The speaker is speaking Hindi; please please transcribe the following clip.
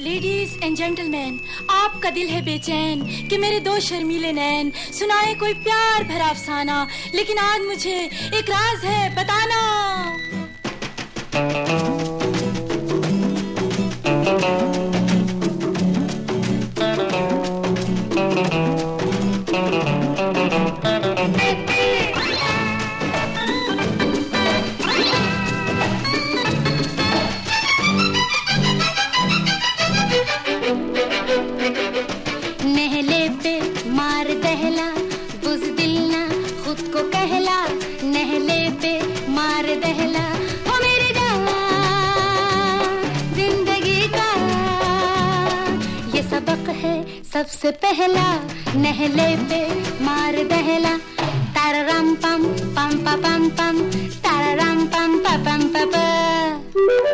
लेडीज़ एंड जेंटलमैन आपका दिल है बेचैन कि मेरे दो शर्मीले नैन। सुनाए कोई प्यार भरा अफसाना, लेकिन आज मुझे एक राज है बताना। नहले पे मार दहला बुजदिल ना खुद को कहला, नहले पे मार दहला। हो मेरे ज़िंदगी का, ये सबक है सबसे पहला। नहले पे मार दहला तारम पम पम पम पम तारम पम पम पम पम